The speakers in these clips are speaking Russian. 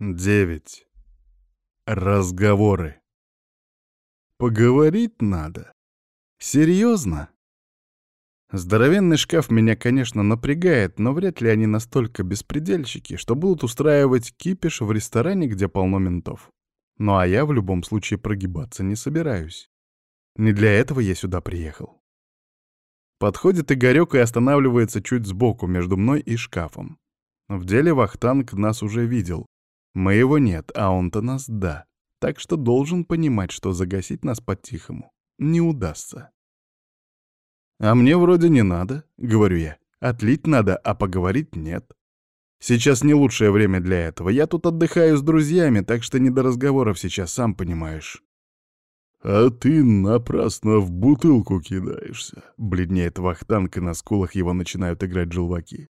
Девять. Разговоры. Поговорить надо. Серьезно? Здоровенный шкаф меня, конечно, напрягает, но вряд ли они настолько беспредельщики, что будут устраивать кипиш в ресторане, где полно ментов. Ну а я в любом случае прогибаться не собираюсь. Не для этого я сюда приехал. Подходит Игорёк и останавливается чуть сбоку, между мной и шкафом. В деле Вахтанг нас уже видел. Мы его нет, а он-то нас да. Так что должен понимать, что загасить нас по-тихому не удастся. «А мне вроде не надо», — говорю я. «Отлить надо, а поговорить нет. Сейчас не лучшее время для этого. Я тут отдыхаю с друзьями, так что не до разговоров сейчас, сам понимаешь». «А ты напрасно в бутылку кидаешься», — бледнеет Вахтанг, и на скулах его начинают играть желваки.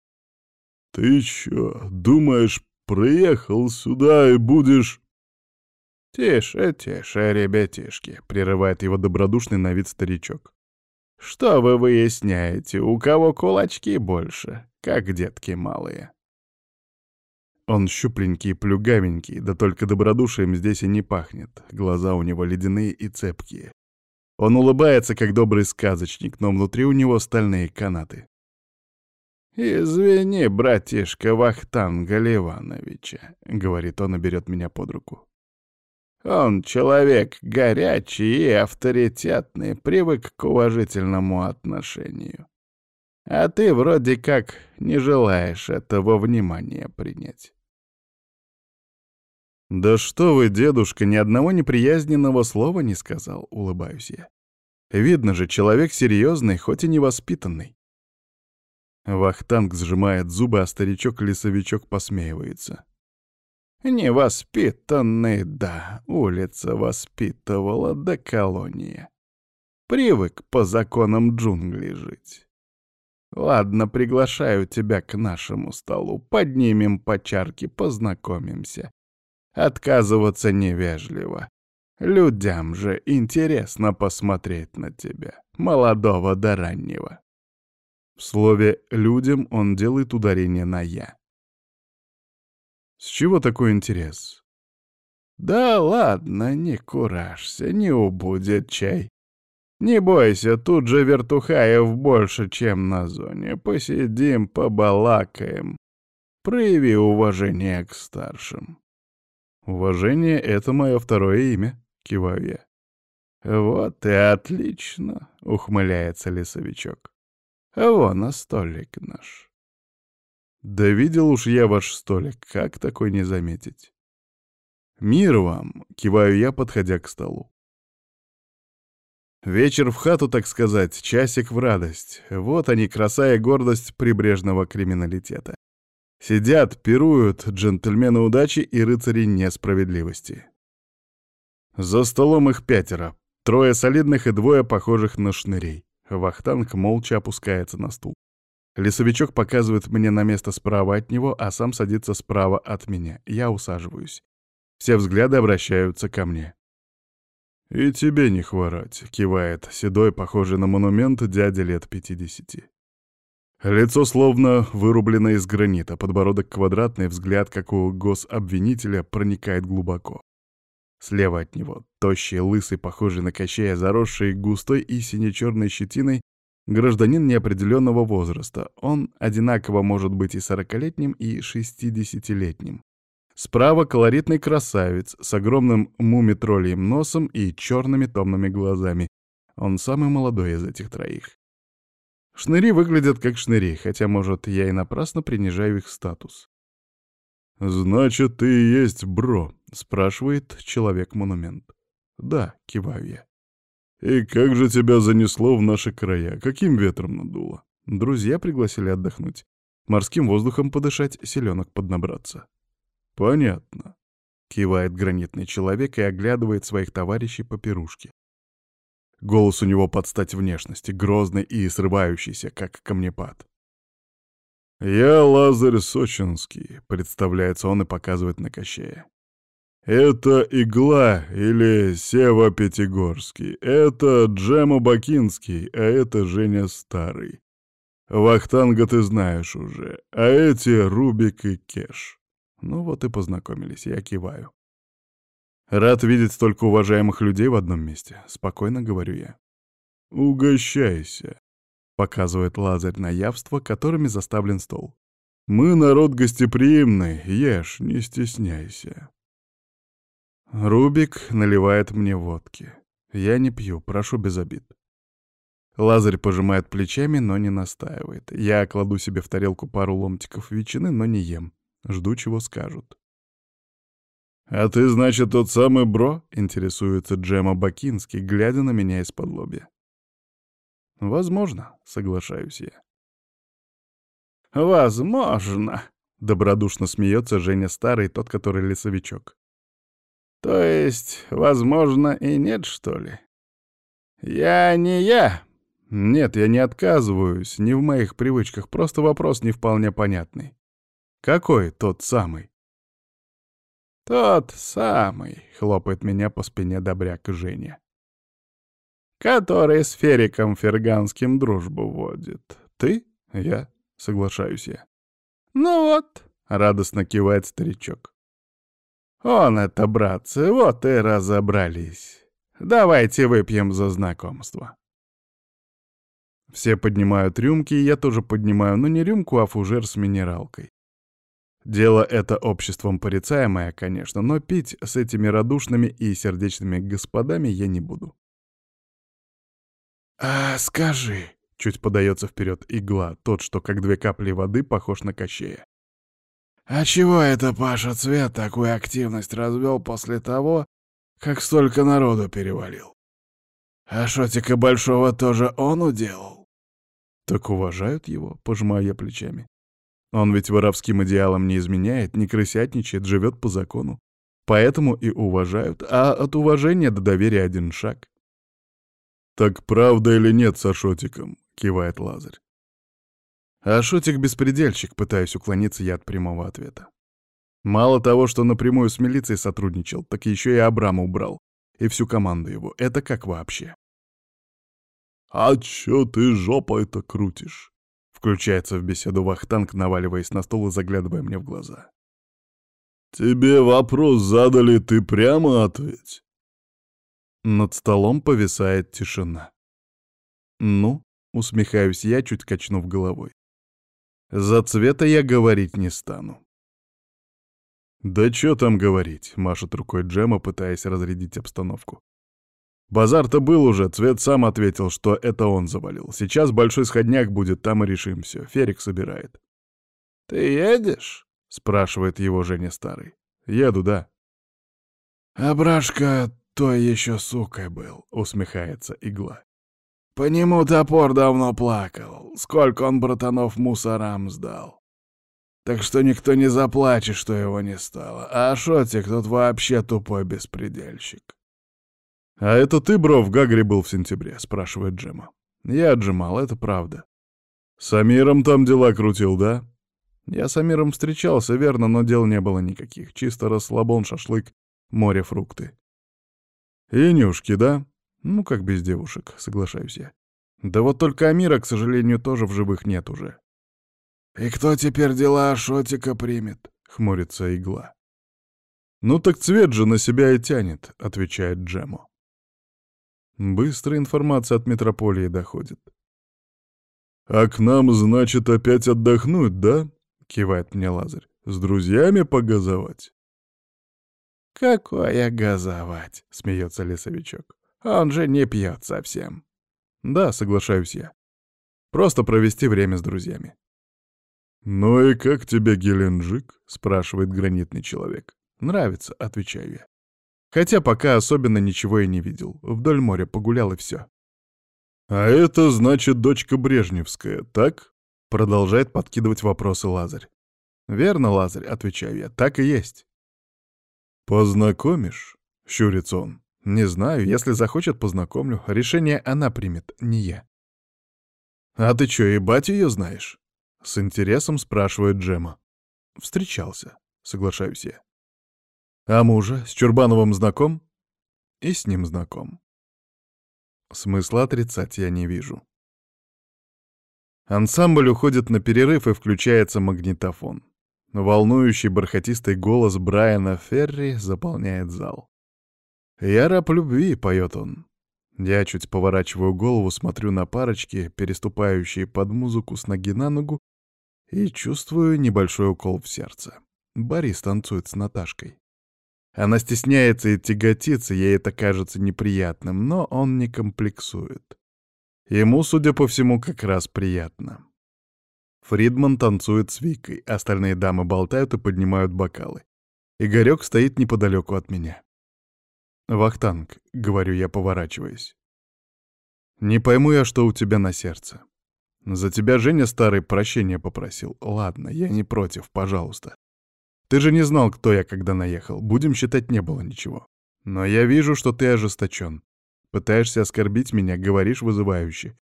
«Ты чё, думаешь, приехал сюда и будешь...» «Тише, тише, ребятишки», — прерывает его добродушный на вид старичок. Что вы выясняете, у кого кулачки больше, как детки малые? Он щупленький плюгавенький, да только добродушием здесь и не пахнет. Глаза у него ледяные и цепкие. Он улыбается, как добрый сказочник, но внутри у него стальные канаты. «Извини, братишка Вахтанга Ливановича», — говорит он и берет меня под руку. Он человек горячий и авторитетный, привык к уважительному отношению. А ты вроде как не желаешь этого внимания принять. «Да что вы, дедушка, ни одного неприязненного слова не сказал», — улыбаюсь я. «Видно же, человек серьезный, хоть и невоспитанный». Вахтанг сжимает зубы, а старичок-лесовичок посмеивается. Невоспитанный, да, улица воспитывала до колонии. Привык по законам джунглей жить. Ладно, приглашаю тебя к нашему столу. Поднимем по чарке, познакомимся. Отказываться невежливо. Людям же интересно посмотреть на тебя, молодого до раннего. В слове «людям» он делает ударение на «я». С чего такой интерес? Да ладно, не куражься, не убудет чай. Не бойся, тут же вертухаев больше, чем на зоне. Посидим, побалакаем. Прояви уважение к старшим. Уважение — это мое второе имя, киваю я. Вот и отлично, ухмыляется лесовичок. Вон, а столик наш. Да видел уж я ваш столик, как такой не заметить? Мир вам, киваю я, подходя к столу. Вечер в хату, так сказать, часик в радость. Вот они, краса и гордость прибрежного криминалитета. Сидят, пируют джентльмены удачи и рыцари несправедливости. За столом их пятеро. Трое солидных и двое похожих на шнырей. Вахтанг молча опускается на стул. Лесовичок показывает мне на место справа от него, а сам садится справа от меня. Я усаживаюсь. Все взгляды обращаются ко мне. «И тебе не хворать», — кивает седой, похожий на монумент, дядя лет пятидесяти. Лицо словно вырублено из гранита, подбородок квадратный, взгляд, как у гособвинителя, проникает глубоко. Слева от него — тощий, лысый, похожий на кощея, заросший густой и сине-черной щетиной, Гражданин неопределенного возраста. Он одинаково может быть и сорокалетним, и шестидесятилетним. Справа колоритный красавец с огромным мумитролием носом и черными томными глазами. Он самый молодой из этих троих. Шныри выглядят как шныри, хотя, может, я и напрасно принижаю их статус. «Значит, ты и есть бро?» — спрашивает человек-монумент. «Да», — киваю я. «И как же тебя занесло в наши края? Каким ветром надуло?» Друзья пригласили отдохнуть. Морским воздухом подышать, селенок поднабраться. «Понятно», — кивает гранитный человек и оглядывает своих товарищей по пирушке. Голос у него под стать внешности, грозный и срывающийся, как камнепад. «Я Лазарь Сочинский», — представляется он и показывает на Кощея. Это Игла или Сева Пятигорский, это Джема Бакинский, а это Женя Старый. Вахтанга ты знаешь уже, а эти Рубик и Кеш. Ну вот и познакомились, я киваю. Рад видеть столько уважаемых людей в одном месте, спокойно говорю я. «Угощайся», — показывает Лазарь на явство, которыми заставлен стол. «Мы народ гостеприимный, ешь, не стесняйся». Рубик наливает мне водки. Я не пью, прошу без обид. Лазарь пожимает плечами, но не настаивает. Я кладу себе в тарелку пару ломтиков ветчины, но не ем. Жду, чего скажут. «А ты, значит, тот самый бро?» — интересуется Джема Бакинский, глядя на меня из-под лобья. «Возможно», — соглашаюсь я. «Возможно», — добродушно смеется Женя Старый, тот, который лесовичок. «То есть, возможно, и нет, что ли?» «Я не я», «Нет, я не отказываюсь, не в моих привычках, просто вопрос не вполне понятный. Какой тот самый?» «Тот самый», — хлопает меня по спине добряк Женя. «Который с Фериком Ферганским дружбу водит. Ты? Я?» — соглашаюсь я. «Ну вот», — радостно кивает старичок. «Он это, братцы, вот и разобрались. Давайте выпьем за знакомство». Все поднимают рюмки, и я тоже поднимаю, но не рюмку, а фужер с минералкой. Дело это обществом порицаемое, конечно, но пить с этими радушными и сердечными господами я не буду. «А скажи», — чуть подается вперед игла, тот, что как две капли воды похож на кощея. «А чего это Паша Цвет такую активность развел после того, как столько народу перевалил? А Шотика Большого тоже он уделал?» Так уважают его, пожимаю я плечами. Он ведь воровским идеалам не изменяет, не крысятничает, живет по закону. Поэтому и уважают, а от уважения до доверия один шаг. «Так правда или нет с Ашотиком?» — кивает Лазарь. Ашотик — беспредельщик, пытаюсь уклониться я от прямого ответа. Мало того, что напрямую с милицией сотрудничал, так еще и Абрама убрал. И всю команду его. Это как вообще? «А чё ты жопой-то крутишь?» Включается в беседу Вахтанг, наваливаясь на стол и заглядывая мне в глаза. «Тебе вопрос задали, ты прямо ответь». Над столом повисает тишина. «Ну?» — усмехаюсь я, чуть качнув головой. «За цвета я говорить не стану». «Да чё там говорить?» — машет рукой Джема, пытаясь разрядить обстановку. Базар-то был уже, Цвет сам ответил, что это он завалил. Сейчас большой сходняк будет, там и решим все. Ферик собирает. «Ты едешь?» — спрашивает его Женя Старый. «Еду, да». «А Брашка той еще сукой был», — усмехается Игла. «По нему топор давно плакал. Сколько он братанов мусорам сдал. Так что никто не заплачет, что его не стало. А Шотик тут вообще тупой беспредельщик». «А это ты, бро, в Гагре был в сентябре?» — спрашивает Джема. «Я отжимал, это правда». «С Амиром там дела крутил, да?» «Я с Амиром встречался, верно, но дел не было никаких. Чисто расслабон, шашлык, море, фрукты». «И нюшки, да?» «Ну, как без девушек, соглашаюсь я. Да вот только Амира, к сожалению, тоже в живых нет уже». «И кто теперь дела Шотика примет?» — хмурится игла. «Ну так цвет же на себя и тянет», — отвечает Джему. Быстро информация от метрополии доходит. «А к нам, значит, опять отдохнуть, да?» — кивает мне Лазарь. «С друзьями погазовать?» «Какое газовать?» — смеется лесовичок. «Он же не пьет совсем». «Да, соглашаюсь я. Просто провести время с друзьями». «Ну и как тебе Геленджик?» — спрашивает гранитный человек. «Нравится», — отвечаю я. Хотя пока особенно ничего и не видел. Вдоль моря погулял и все. «А это значит дочка Брежневская, так?» Продолжает подкидывать вопросы Лазарь. «Верно, Лазарь», — отвечаю я, — «так и есть». «Познакомишь?» — щурится он. «Не знаю, если захочет, познакомлю. Решение она примет, не я». «А ты чё, и батю её знаешь?» — с интересом спрашивает Джема. «Встречался», — соглашаюсь я. А мужа с Чурбановым знаком? И с ним знаком. Смысла отрицать я не вижу. Ансамбль уходит на перерыв и включается магнитофон. Волнующий бархатистый голос Брайана Ферри заполняет зал. «Я раб любви», — поет он. Я чуть поворачиваю голову, смотрю на парочки, переступающие под музыку с ноги на ногу, и чувствую небольшой укол в сердце. Борис танцует с Наташкой. Она стесняется и тяготится, ей это кажется неприятным, но он не комплексует. Ему, судя по всему, как раз приятно. Фридман танцует с Викой, остальные дамы болтают и поднимают бокалы. Игорек стоит неподалеку от меня. «Вахтанг», — говорю я, поворачиваясь. «Не пойму я, что у тебя на сердце. За тебя Женя старый прощения попросил. Ладно, я не против, пожалуйста. Ты же не знал, кто я, когда наехал. Будем считать, не было ничего. Но я вижу, что ты ожесточен. Пытаешься оскорбить меня, говоришь вызывающе.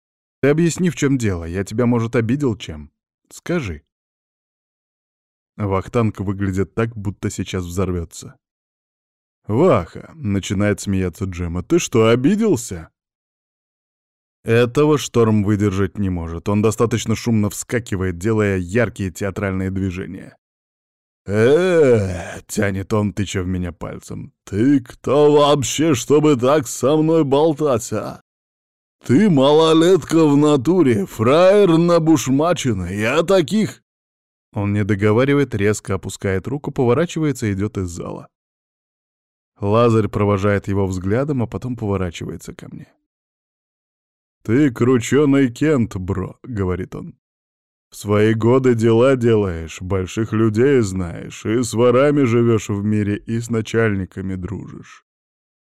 Ты объясни, в чем дело. Я тебя, может, обидел чем? Скажи. Вахтанг выглядит так, будто сейчас взорвется. «Ваха!» — начинает смеяться Джема. «Ты что, обиделся?» Этого шторм выдержать не может. Он достаточно шумно вскакивает, делая яркие театральные движения. э тянет он, тыча в меня пальцем. «Ты кто вообще, чтобы так со мной болтать, а? Ты малолетка в натуре, фраер на бушмачина, я таких...» Он не договаривает, резко опускает руку, поворачивается и идет из зала. Лазарь провожает его взглядом, а потом поворачивается ко мне. «Ты крученый Кент, бро», — говорит он. «В свои годы дела делаешь, больших людей знаешь, и с ворами живешь в мире, и с начальниками дружишь.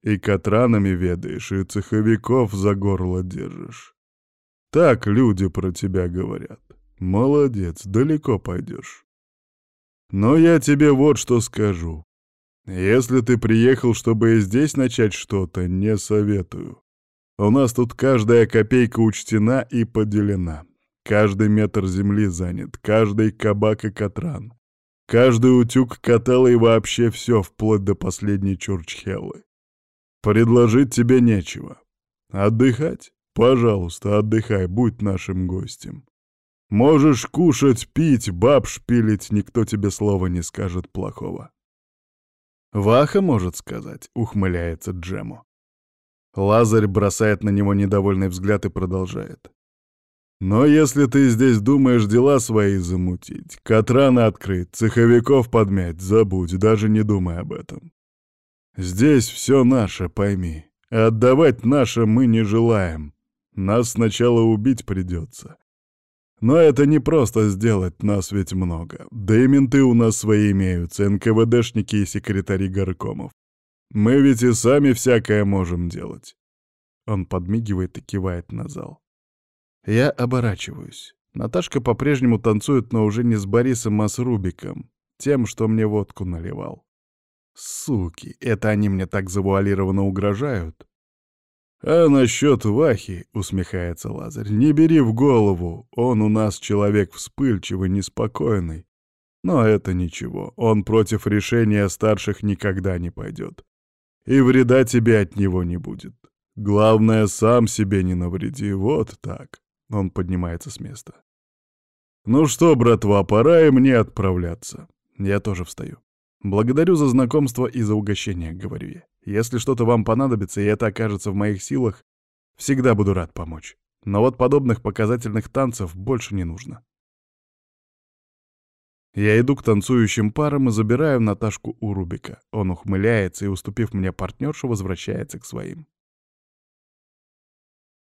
И катранами ведаешь, и цеховиков за горло держишь. Так люди про тебя говорят. Молодец, далеко пойдешь. Но я тебе вот что скажу. Если ты приехал, чтобы и здесь начать что-то, не советую. У нас тут каждая копейка учтена и поделена. Каждый метр земли занят, каждый кабак и катран. Каждый утюг катал и вообще все, вплоть до последней чурчхеллы. Предложить тебе нечего. Отдыхать? Пожалуйста, отдыхай, будь нашим гостем. Можешь кушать, пить, баб шпилить, никто тебе слова не скажет плохого. Ваха может сказать, ухмыляется Джему. Лазарь бросает на него недовольный взгляд и продолжает. «Но если ты здесь думаешь дела свои замутить, Катраны открыть, цеховиков подмять, забудь, даже не думай об этом. Здесь все наше, пойми. Отдавать наше мы не желаем. Нас сначала убить придется. Но это не просто сделать, нас ведь много. Да и менты у нас свои имеются, НКВДшники и секретари горкомов. Мы ведь и сами всякое можем делать. Он подмигивает и кивает на зал. Я оборачиваюсь. Наташка по-прежнему танцует, но уже не с Борисом, а с Рубиком, тем, что мне водку наливал. Суки, это они мне так завуалированно угрожают? А насчет Вахи, усмехается Лазарь, не бери в голову, он у нас человек вспыльчивый, неспокойный. Но это ничего, он против решения старших никогда не пойдет и вреда тебе от него не будет. Главное, сам себе не навреди, вот так. Он поднимается с места. Ну что, братва, пора и мне отправляться. Я тоже встаю. Благодарю за знакомство и за угощение, говорю я. Если что-то вам понадобится, и это окажется в моих силах, всегда буду рад помочь. Но вот подобных показательных танцев больше не нужно. Я иду к танцующим парам и забираю Наташку у Рубика. Он ухмыляется и, уступив мне партнершу, возвращается к своим.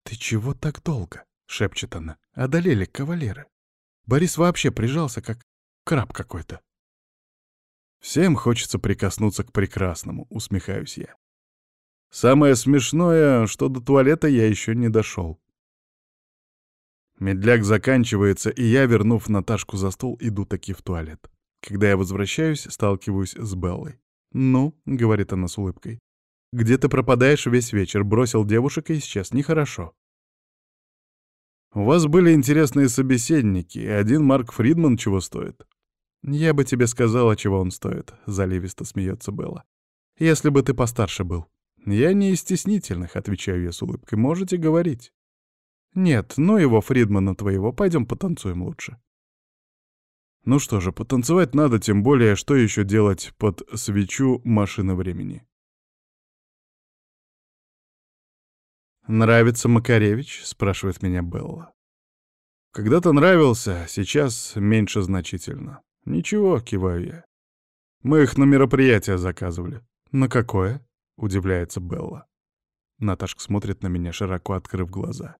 «Ты чего так долго?» — шепчет она. «Одолели кавалеры. Борис вообще прижался, как краб какой-то». «Всем хочется прикоснуться к прекрасному», — усмехаюсь я. «Самое смешное, что до туалета я еще не дошел. Медляк заканчивается, и я, вернув Наташку за стол, иду таки в туалет. Когда я возвращаюсь, сталкиваюсь с Беллой. «Ну», — говорит она с улыбкой, — «где ты пропадаешь весь вечер? Бросил девушек и исчез. Нехорошо». «У вас были интересные собеседники, и один Марк Фридман чего стоит?» «Я бы тебе сказала, чего он стоит», — заливисто смеется Белла. «Если бы ты постарше был». «Я не из стеснительных», — отвечаю я с улыбкой. «Можете говорить». «Нет, ну его, Фридмана твоего, пойдем потанцуем лучше». Ну что же, потанцевать надо, тем более, что еще делать под свечу машины времени. «Нравится Макаревич?» — спрашивает меня Белла. «Когда-то нравился, сейчас меньше значительно. Ничего», — киваю я. «Мы их на мероприятие заказывали». «На какое?» — удивляется Белла. Наташка смотрит на меня, широко открыв глаза.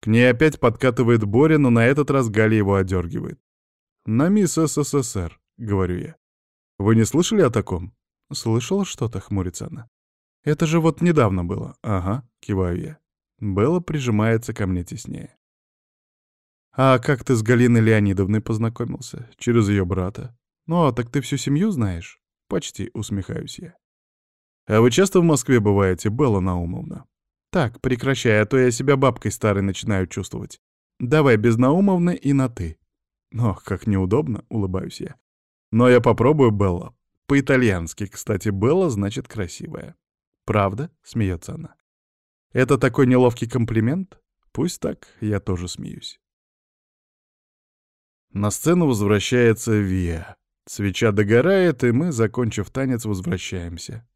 К ней опять подкатывает Боря, но на этот раз Галя его одергивает. «На мисс СССР», — говорю я. «Вы не слышали о таком?» «Слышала что-то», — хмурится она. «Это же вот недавно было». «Ага», — киваю я. Белла прижимается ко мне теснее. «А как ты с Галиной Леонидовной познакомился? Через ее брата?» «Ну, а так ты всю семью знаешь?» «Почти», — усмехаюсь я. «А вы часто в Москве бываете, Белла Наумовна?» «Так, прекращай, а то я себя бабкой старой начинаю чувствовать. Давай без Наумовны и на «ты». «Ох, как неудобно», — улыбаюсь я. «Но я попробую, Белла. По-итальянски, кстати, Белла значит красивая». «Правда?» — смеется она. «Это такой неловкий комплимент? Пусть так, я тоже смеюсь». На сцену возвращается Виа. Свеча догорает, и мы, закончив танец, возвращаемся.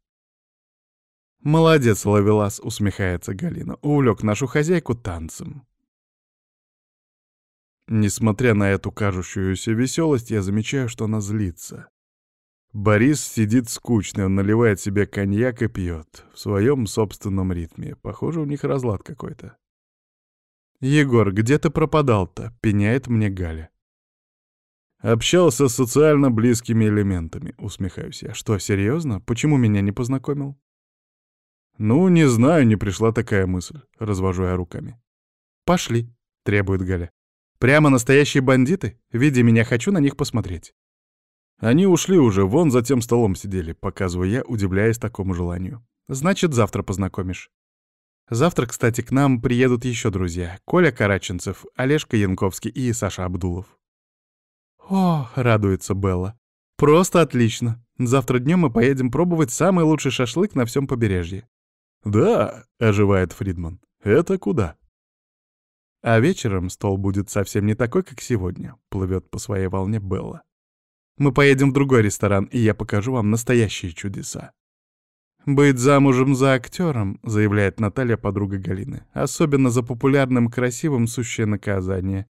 «Молодец, Ловелас», — усмехается Галина. Увлек нашу хозяйку танцем. Несмотря на эту кажущуюся веселость, я замечаю, что она злится. Борис сидит скучно, он наливает себе коньяк и пьет. В своем собственном ритме. Похоже, у них разлад какой-то. «Егор, где ты пропадал-то?» — пеняет мне Галя. «Общался с социально близкими элементами», — усмехаюсь я. «Что, серьезно? Почему меня не познакомил?» «Ну, не знаю, не пришла такая мысль», — развожу я руками. «Пошли», — требует Галя. «Прямо настоящие бандиты? Видя меня, хочу на них посмотреть». Они ушли уже, вон за тем столом сидели, показывая я, удивляясь такому желанию. Значит, завтра познакомишь. Завтра, кстати, к нам приедут еще друзья. Коля Караченцев, Олежка Янковский и Саша Абдулов. О, радуется Белла. Просто отлично. Завтра днем мы поедем пробовать самый лучший шашлык на всем побережье. Да, оживает Фридман. Это куда? А вечером стол будет совсем не такой, как сегодня, плывет по своей волне Белла. Мы поедем в другой ресторан, и я покажу вам настоящие чудеса. «Быть замужем за актером», — заявляет Наталья, подруга Галины, «особенно за популярным красивым сущее наказание.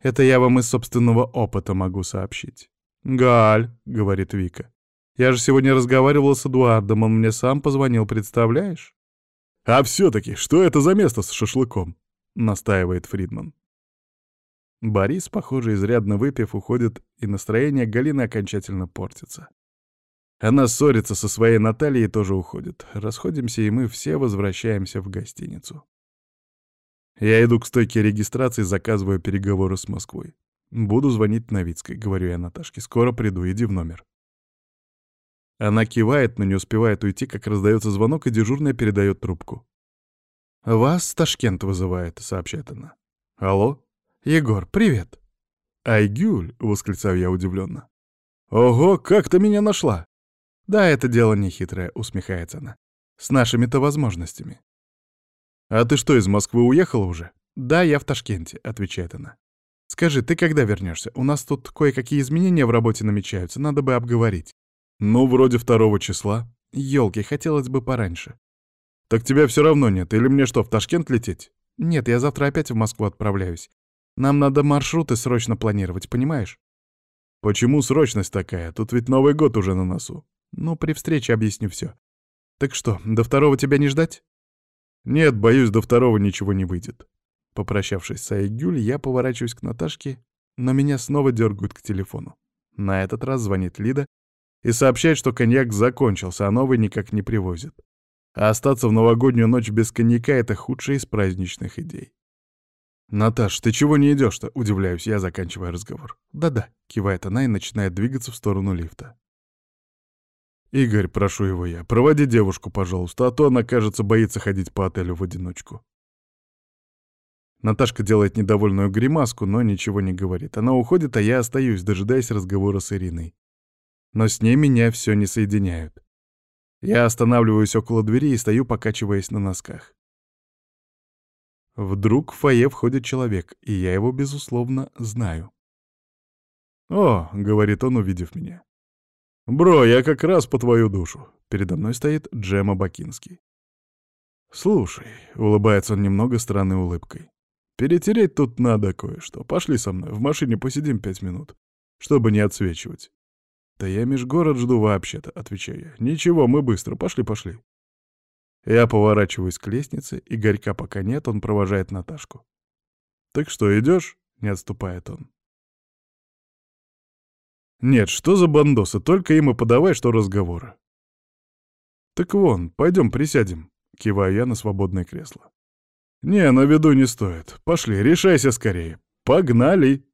Это я вам из собственного опыта могу сообщить». «Галь», — говорит Вика, — «я же сегодня разговаривала с Эдуардом, он мне сам позвонил, представляешь?» «А все-таки, что это за место с шашлыком?» — настаивает Фридман. Борис, похоже, изрядно выпив, уходит, и настроение Галины окончательно портится. Она ссорится со своей Натальей и тоже уходит. Расходимся, и мы все возвращаемся в гостиницу. Я иду к стойке регистрации, заказываю переговоры с Москвой. Буду звонить Новицкой, говорю я Наташке. Скоро приду, иди в номер. Она кивает, но не успевает уйти, как раздается звонок, и дежурная передает трубку. «Вас Ташкент вызывает», — сообщает она. «Алло?» «Егор, привет!» «Айгюль!» — восклицаю я удивленно. «Ого, как ты меня нашла!» «Да, это дело нехитрое», — усмехается она. «С нашими-то возможностями». «А ты что, из Москвы уехала уже?» «Да, я в Ташкенте», — отвечает она. «Скажи, ты когда вернешься? У нас тут кое-какие изменения в работе намечаются, надо бы обговорить». «Ну, вроде второго числа». «Ёлки, хотелось бы пораньше». «Так тебя все равно нет, или мне что, в Ташкент лететь?» «Нет, я завтра опять в Москву отправляюсь. Нам надо маршруты срочно планировать, понимаешь? Почему срочность такая? Тут ведь Новый год уже на носу. Ну, при встрече объясню все. Так что, до второго тебя не ждать? Нет, боюсь, до второго ничего не выйдет. Попрощавшись с Айгюль, я поворачиваюсь к Наташке, но меня снова дергают к телефону. На этот раз звонит Лида и сообщает, что коньяк закончился, а новый никак не привозят. А остаться в новогоднюю ночь без коньяка — это худшая из праздничных идей. «Наташ, ты чего не идешь-то?» — удивляюсь я, заканчивая разговор. «Да-да», — кивает она и начинает двигаться в сторону лифта. «Игорь, прошу его я, проводи девушку, пожалуйста, а то она, кажется, боится ходить по отелю в одиночку». Наташка делает недовольную гримаску, но ничего не говорит. Она уходит, а я остаюсь, дожидаясь разговора с Ириной. Но с ней меня все не соединяют. Я останавливаюсь около двери и стою, покачиваясь на носках. Вдруг в фойе входит человек, и я его, безусловно, знаю. «О», — говорит он, увидев меня. «Бро, я как раз по твою душу». Передо мной стоит Джема Бакинский. «Слушай», — улыбается он немного странной улыбкой, — «перетереть тут надо кое-что. Пошли со мной, в машине посидим пять минут, чтобы не отсвечивать». «Да я межгород жду вообще-то», — отвечаю я. «Ничего, мы быстро, пошли, пошли». Я поворачиваюсь к лестнице, и горька пока нет, он провожает Наташку. «Так что, идешь? не отступает он. «Нет, что за бандосы, только им и подавай, что разговоры». «Так вон, пойдем присядем», — киваю я на свободное кресло. «Не, на виду не стоит. Пошли, решайся скорее. Погнали!»